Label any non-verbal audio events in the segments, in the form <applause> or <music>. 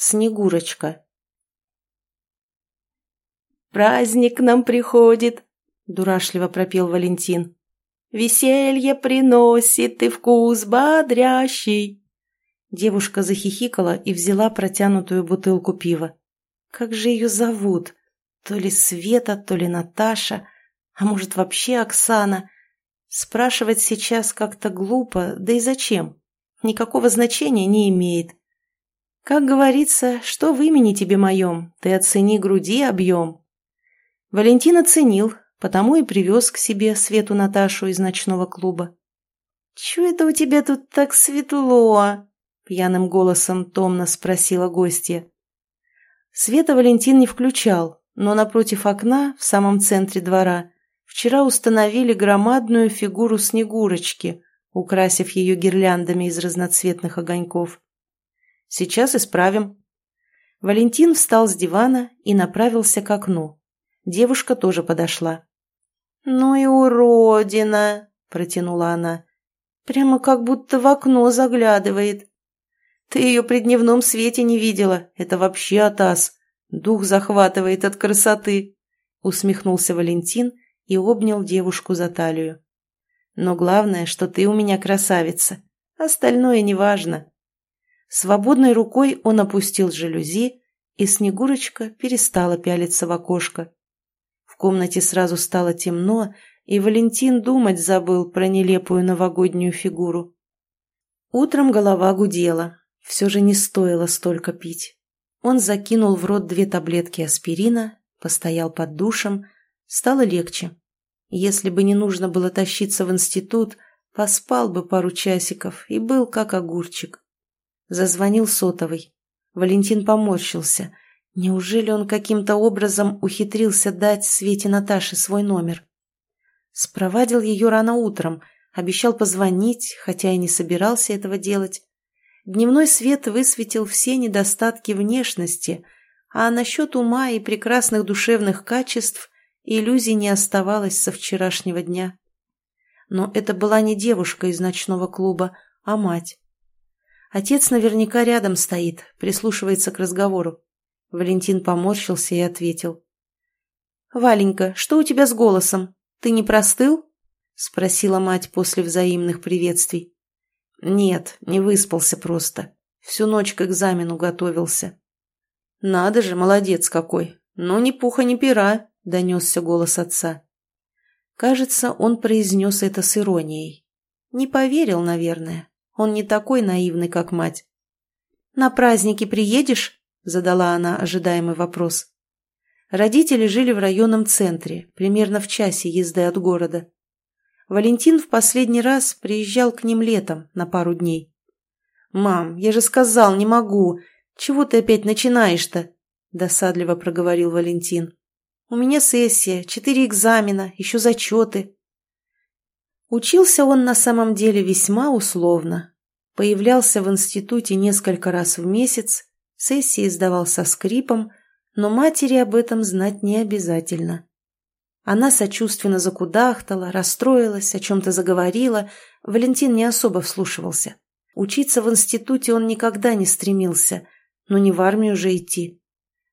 Снегурочка. «Праздник к нам приходит», — дурашливо пропел Валентин. «Веселье приносит и вкус бодрящий». Девушка захихикала и взяла протянутую бутылку пива. Как же ее зовут? То ли Света, то ли Наташа, а может вообще Оксана? Спрашивать сейчас как-то глупо, да и зачем? Никакого значения не имеет. Как говорится, что в имени тебе моем, ты оцени груди объем. Валентин оценил, потому и привез к себе Свету Наташу из ночного клуба. «Чего это у тебя тут так светло?» — пьяным голосом томно спросила гостья. Света Валентин не включал, но напротив окна, в самом центре двора, вчера установили громадную фигуру Снегурочки, украсив ее гирляндами из разноцветных огоньков. Сейчас исправим». Валентин встал с дивана и направился к окну. Девушка тоже подошла. «Ну и уродина!» – протянула она. «Прямо как будто в окно заглядывает. Ты ее при дневном свете не видела. Это вообще атас. Дух захватывает от красоты!» Усмехнулся Валентин и обнял девушку за талию. «Но главное, что ты у меня красавица. Остальное неважно. Свободной рукой он опустил жалюзи, и Снегурочка перестала пялиться в окошко. В комнате сразу стало темно, и Валентин думать забыл про нелепую новогоднюю фигуру. Утром голова гудела, все же не стоило столько пить. Он закинул в рот две таблетки аспирина, постоял под душем, стало легче. Если бы не нужно было тащиться в институт, поспал бы пару часиков и был как огурчик. Зазвонил сотовый. Валентин поморщился. Неужели он каким-то образом ухитрился дать Свете Наташе свой номер? Спровадил ее рано утром, обещал позвонить, хотя и не собирался этого делать. Дневной свет высветил все недостатки внешности, а насчет ума и прекрасных душевных качеств иллюзий не оставалось со вчерашнего дня. Но это была не девушка из ночного клуба, а мать. Отец наверняка рядом стоит, прислушивается к разговору. Валентин поморщился и ответил. «Валенька, что у тебя с голосом? Ты не простыл?» — спросила мать после взаимных приветствий. «Нет, не выспался просто. Всю ночь к экзамену готовился». «Надо же, молодец какой! Но ни пуха, ни пера!» — донесся голос отца. Кажется, он произнес это с иронией. Не поверил, наверное. Он не такой наивный, как мать. «На праздники приедешь?» – задала она ожидаемый вопрос. Родители жили в районном центре, примерно в часе езды от города. Валентин в последний раз приезжал к ним летом на пару дней. «Мам, я же сказал, не могу. Чего ты опять начинаешь-то?» – досадливо проговорил Валентин. «У меня сессия, четыре экзамена, еще зачеты. Учился он на самом деле весьма условно. Появлялся в институте несколько раз в месяц, сессии сдавал со скрипом, но матери об этом знать не обязательно. Она сочувственно закудахтала, расстроилась, о чем-то заговорила. Валентин не особо вслушивался. Учиться в институте он никогда не стремился, но не в армию же идти.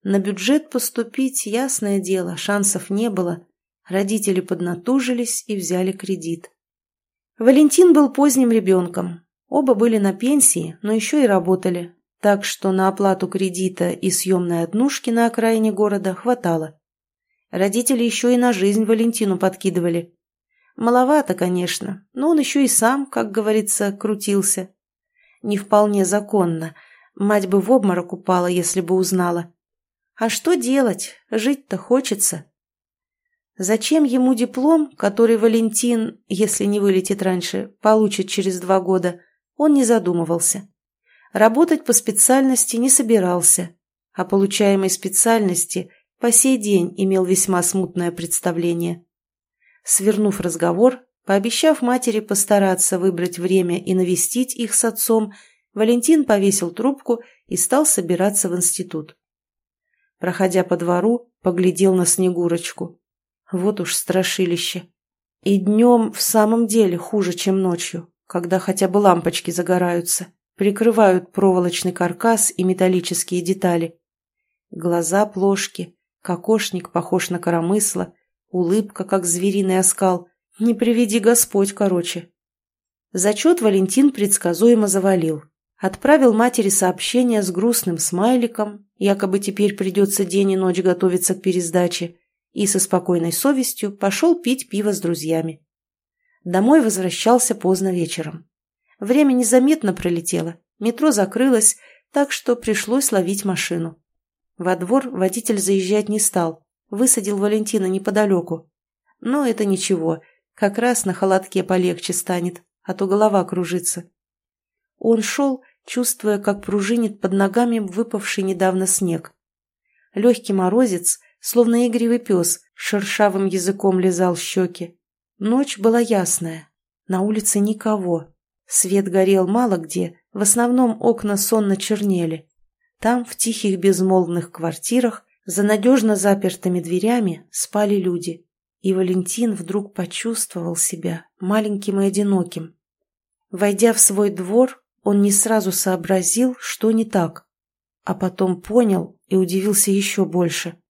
На бюджет поступить, ясное дело, шансов не было. Родители поднатужились и взяли кредит. Валентин был поздним ребенком. Оба были на пенсии, но еще и работали, так что на оплату кредита и съемной однушки на окраине города хватало. Родители еще и на жизнь Валентину подкидывали. Маловато, конечно, но он еще и сам, как говорится, крутился. Не вполне законно. Мать бы в обморок упала, если бы узнала. А что делать? Жить-то хочется. Зачем ему диплом, который Валентин, если не вылетит раньше, получит через два года, он не задумывался. Работать по специальности не собирался, а получаемой специальности по сей день имел весьма смутное представление. Свернув разговор, пообещав матери постараться выбрать время и навестить их с отцом, Валентин повесил трубку и стал собираться в институт. Проходя по двору, поглядел на Снегурочку. Вот уж страшилище. И днем в самом деле хуже, чем ночью, когда хотя бы лампочки загораются. прикрывают проволочный каркас и металлические детали. Глаза плошки, кокошник похож на коромысло, улыбка, как звериный оскал. Не приведи Господь, короче. Зачет Валентин предсказуемо завалил. Отправил матери сообщение с грустным смайликом, якобы теперь придется день и ночь готовиться к пересдаче, и со спокойной совестью пошел пить пиво с друзьями. Домой возвращался поздно вечером. Время незаметно пролетело, метро закрылось, так что пришлось ловить машину. Во двор водитель заезжать не стал, высадил Валентина неподалеку. Но это ничего, как раз на холодке полегче станет, а то голова кружится. Он шел, чувствуя, как пружинит под ногами выпавший недавно снег. Легкий морозец, словно игривый пес, шершавым языком лизал щеки. Ночь была ясная, на улице никого. Свет горел мало где, в основном окна сонно чернели. Там, в тихих безмолвных квартирах, за надежно запертыми дверями спали люди. И Валентин вдруг почувствовал себя маленьким и одиноким. Войдя в свой двор, он не сразу сообразил, что не так. А потом понял и удивился еще больше.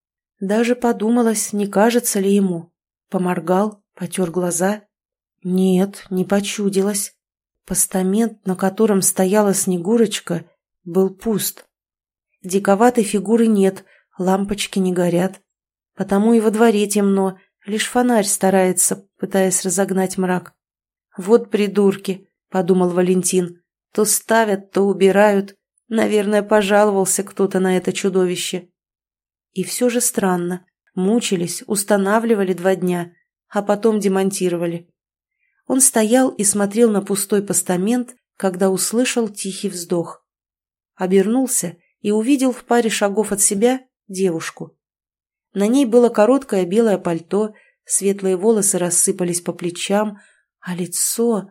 Даже подумалось, не кажется ли ему. Поморгал, потер глаза. Нет, не почудилось. Постамент, на котором стояла Снегурочка, был пуст. Диковатой фигуры нет, лампочки не горят. Потому и во дворе темно, лишь фонарь старается, пытаясь разогнать мрак. «Вот придурки», — подумал Валентин, — «то ставят, то убирают. Наверное, пожаловался кто-то на это чудовище». И все же странно. Мучились, устанавливали два дня, а потом демонтировали. Он стоял и смотрел на пустой постамент, когда услышал тихий вздох. Обернулся и увидел в паре шагов от себя девушку. На ней было короткое белое пальто, светлые волосы рассыпались по плечам, а лицо...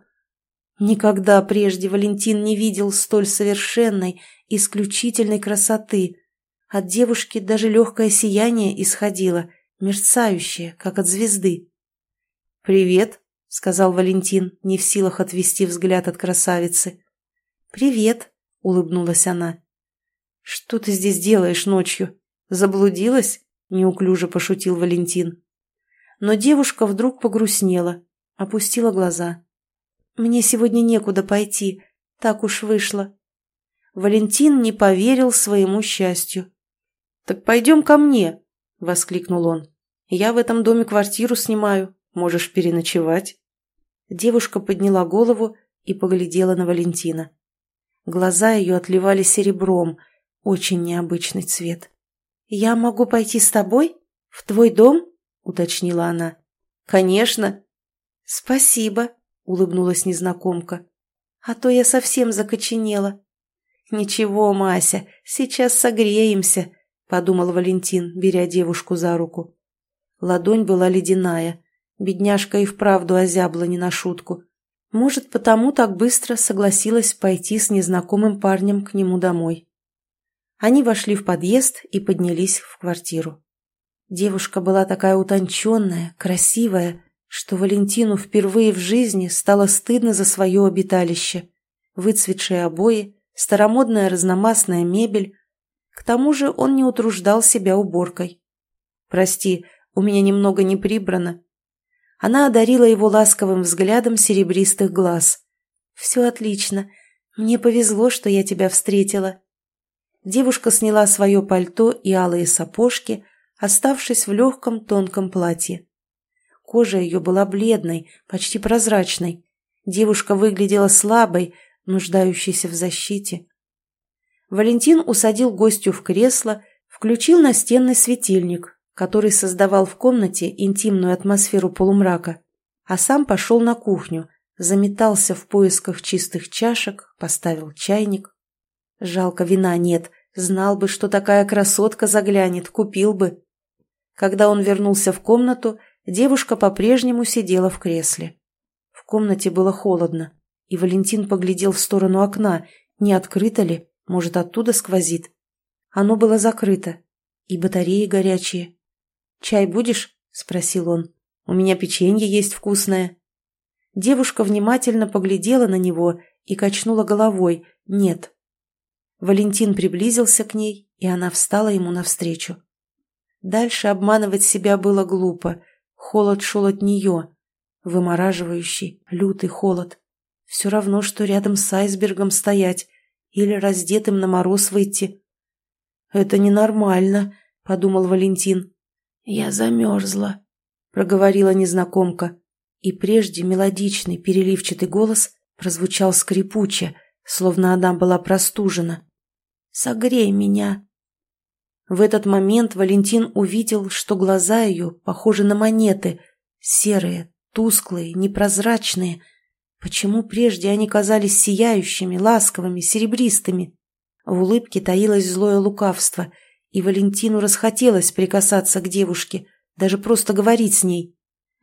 Никогда прежде Валентин не видел столь совершенной, исключительной красоты. От девушки даже легкое сияние исходило, мерцающее, как от звезды. «Привет», — сказал Валентин, не в силах отвести взгляд от красавицы. «Привет», — улыбнулась она. «Что ты здесь делаешь ночью? Заблудилась?» — неуклюже пошутил Валентин. Но девушка вдруг погрустнела, опустила глаза. «Мне сегодня некуда пойти, так уж вышло». Валентин не поверил своему счастью. «Так пойдем ко мне», — воскликнул он. «Я в этом доме квартиру снимаю, Можешь переночевать?» Девушка подняла голову и поглядела на Валентина. Глаза ее отливали серебром, очень необычный цвет. «Я могу пойти с тобой? В твой дом?» — уточнила она. «Конечно». «Спасибо», — улыбнулась незнакомка. «А то я совсем закоченела». «Ничего, Мася, сейчас согреемся», — подумал Валентин, беря девушку за руку. Ладонь была ледяная, Бедняжка и вправду озябла не на шутку. Может, потому так быстро согласилась пойти с незнакомым парнем к нему домой. Они вошли в подъезд и поднялись в квартиру. Девушка была такая утонченная, красивая, что Валентину впервые в жизни стало стыдно за свое обиталище. Выцветшие обои, старомодная разномастная мебель. К тому же он не утруждал себя уборкой. «Прости, у меня немного не прибрано», она одарила его ласковым взглядом серебристых глаз. «Все отлично. Мне повезло, что я тебя встретила». Девушка сняла свое пальто и алые сапожки, оставшись в легком тонком платье. Кожа ее была бледной, почти прозрачной. Девушка выглядела слабой, нуждающейся в защите. Валентин усадил гостю в кресло, включил настенный светильник, который создавал в комнате интимную атмосферу полумрака, а сам пошел на кухню, заметался в поисках чистых чашек, поставил чайник. Жалко, вина нет, знал бы, что такая красотка заглянет, купил бы. Когда он вернулся в комнату, девушка по-прежнему сидела в кресле. В комнате было холодно, и Валентин поглядел в сторону окна, не открыто ли, может, оттуда сквозит. Оно было закрыто, и батареи горячие. «Чай будешь?» – спросил он. «У меня печенье есть вкусное». Девушка внимательно поглядела на него и качнула головой «нет». Валентин приблизился к ней, и она встала ему навстречу. Дальше обманывать себя было глупо. Холод шел от нее. Вымораживающий, лютый холод. Все равно, что рядом с айсбергом стоять или раздетым на мороз выйти. «Это ненормально», — подумал Валентин. «Я замерзла», — проговорила незнакомка. И прежде мелодичный переливчатый голос прозвучал скрипуче, словно она была простужена. «Согрей меня!» В этот момент Валентин увидел, что глаза ее похожи на монеты, серые, тусклые, непрозрачные. Почему прежде они казались сияющими, ласковыми, серебристыми? В улыбке таилось злое лукавство, и Валентину расхотелось прикасаться к девушке, даже просто говорить с ней.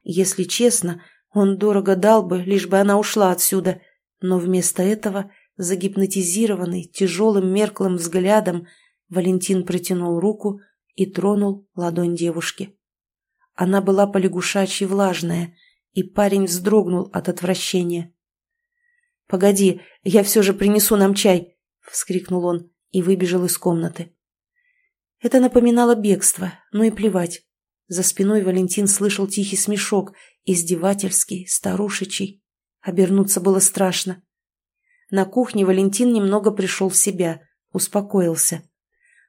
Если честно, он дорого дал бы, лишь бы она ушла отсюда, но вместо этого, загипнотизированный тяжелым мерклым взглядом, Валентин протянул руку и тронул ладонь девушки. Она была полягушачьи влажная, и парень вздрогнул от отвращения. «Погоди, я все же принесу нам чай!» — вскрикнул он и выбежал из комнаты. Это напоминало бегство, но и плевать. За спиной Валентин слышал тихий смешок, издевательский, старушечий. Обернуться было страшно. На кухне Валентин немного пришел в себя, успокоился.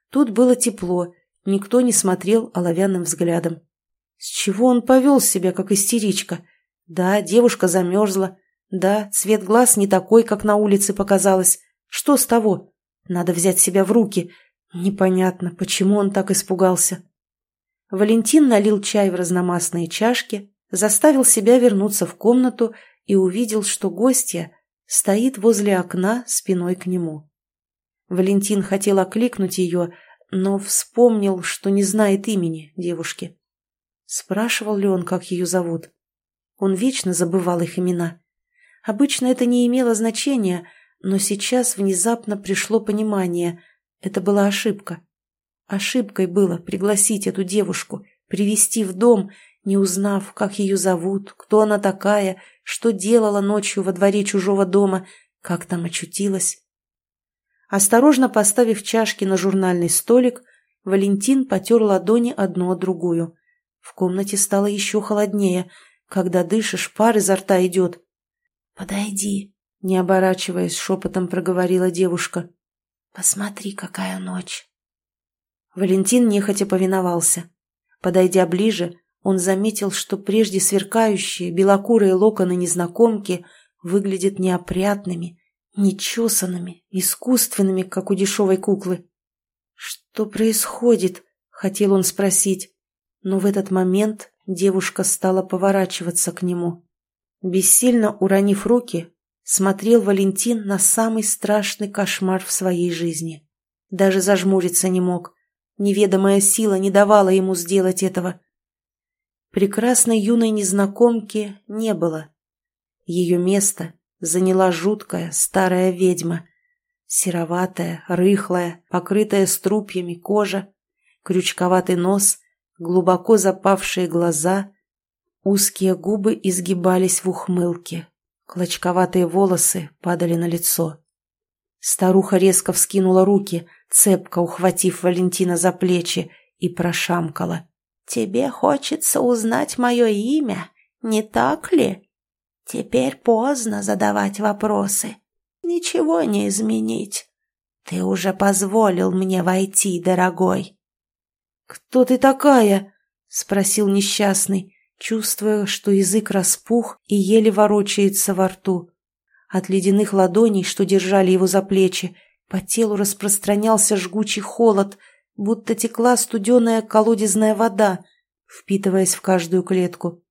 Тут было тепло, никто не смотрел оловянным взглядом. С чего он повел себя, как истеричка? Да, девушка замерзла. Да, цвет глаз не такой, как на улице показалось. Что с того? Надо взять себя в руки. Непонятно, почему он так испугался. Валентин налил чай в разномастные чашки, заставил себя вернуться в комнату и увидел, что гостья стоит возле окна спиной к нему. Валентин хотел окликнуть ее, но вспомнил, что не знает имени девушки. Спрашивал ли он, как ее зовут? Он вечно забывал их имена. Обычно это не имело значения, но сейчас внезапно пришло понимание. Это была ошибка. Ошибкой было пригласить эту девушку, привести в дом, не узнав, как ее зовут, кто она такая, что делала ночью во дворе чужого дома, как там очутилась. Осторожно поставив чашки на журнальный столик, Валентин потер ладони одну от другую. В комнате стало еще холоднее. Когда дышишь, пар изо рта идет. «Подойди», — не оборачиваясь, шепотом проговорила девушка. «Посмотри, какая ночь». Валентин нехотя повиновался. Подойдя ближе, он заметил, что прежде сверкающие белокурые локоны незнакомки выглядят неопрятными, нечесанными, искусственными, как у дешевой куклы. «Что происходит?» — хотел он спросить, но в этот момент девушка стала поворачиваться к нему. Бессильно уронив руки, смотрел Валентин на самый страшный кошмар в своей жизни. Даже зажмуриться не мог. Неведомая сила не давала ему сделать этого. Прекрасной юной незнакомки не было. Ее место заняла жуткая старая ведьма. Сероватая, рыхлая, покрытая струпьями кожа, крючковатый нос, глубоко запавшие глаза, узкие губы изгибались в ухмылке, клочковатые волосы падали на лицо. Старуха резко вскинула руки, цепко ухватив Валентина за плечи, и прошамкала. «Тебе хочется узнать мое имя, не так ли?» Теперь поздно задавать вопросы. Ничего не изменить. Ты уже позволил мне войти, дорогой. «Кто ты такая?» — спросил несчастный, чувствуя, что язык распух и еле ворочается во рту. От ледяных ладоней, что держали его за плечи, по телу распространялся жгучий холод, будто текла студеная колодезная вода, впитываясь в каждую клетку.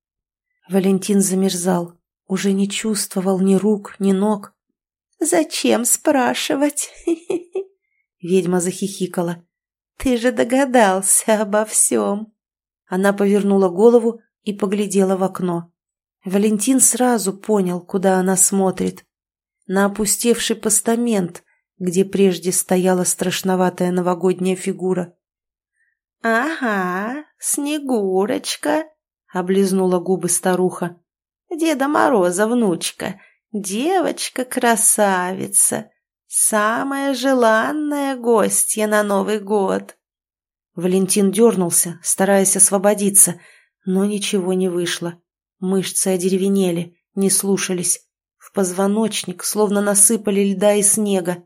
Валентин замерзал уже не чувствовал ни рук, ни ног. «Зачем спрашивать?» <laughs> Ведьма захихикала. «Ты же догадался обо всем!» Она повернула голову и поглядела в окно. Валентин сразу понял, куда она смотрит. На опустевший постамент, где прежде стояла страшноватая новогодняя фигура. «Ага, Снегурочка!» — облизнула губы старуха. Деда Мороза внучка, девочка-красавица, самая желанная гостья на Новый год». Валентин дернулся, стараясь освободиться, но ничего не вышло. Мышцы одеревенели, не слушались. В позвоночник словно насыпали льда и снега.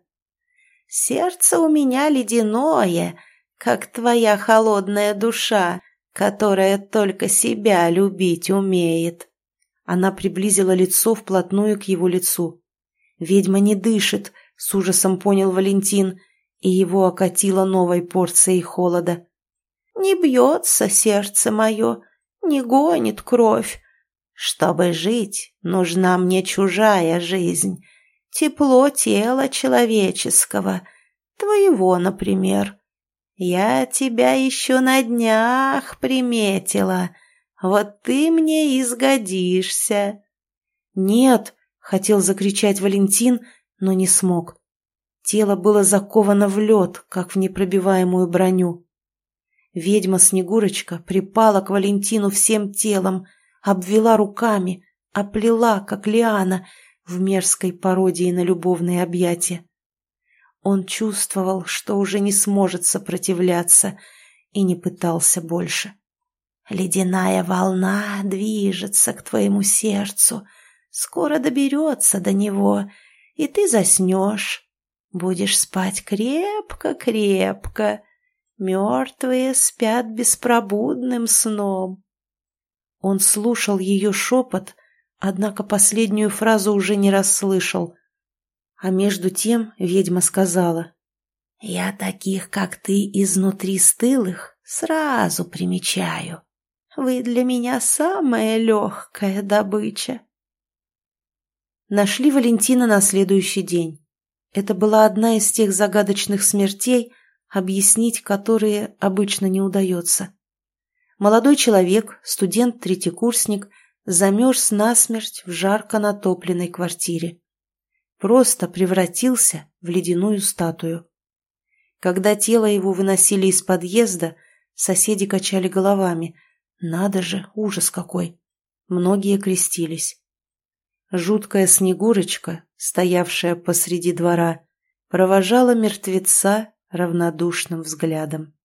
«Сердце у меня ледяное, как твоя холодная душа, которая только себя любить умеет». Она приблизила лицо вплотную к его лицу. «Ведьма не дышит», — с ужасом понял Валентин, и его окатило новой порцией холода. «Не бьется сердце мое, не гонит кровь. Чтобы жить, нужна мне чужая жизнь, тепло тела человеческого, твоего, например. Я тебя еще на днях приметила, вот ты мне изгодишься». «Нет!» — хотел закричать Валентин, но не смог. Тело было заковано в лед, как в непробиваемую броню. Ведьма-снегурочка припала к Валентину всем телом, обвела руками, оплела, как лиана, в мерзкой пародии на любовные объятия. Он чувствовал, что уже не сможет сопротивляться, и не пытался больше. «Ледяная волна движется к твоему сердцу, скоро доберется до него, и ты заснешь. Будешь спать крепко-крепко. Мертвые спят беспробудным сном. Он слушал ее шепот, однако последнюю фразу уже не расслышал. А между тем ведьма сказала. «Я таких, как ты, изнутри стылых сразу примечаю. Вы для меня самая легкая добыча». Нашли Валентина на следующий день. Это была одна из тех загадочных смертей, объяснить которые обычно не удается. Молодой человек, студент-третьекурсник, замерз насмерть в жарко натопленной квартире. Просто превратился в ледяную статую. Когда тело его выносили из подъезда, соседи качали головами. Надо же, ужас какой! Многие крестились. Жуткая Снегурочка, стоявшая посреди двора, провожала мертвеца равнодушным взглядом.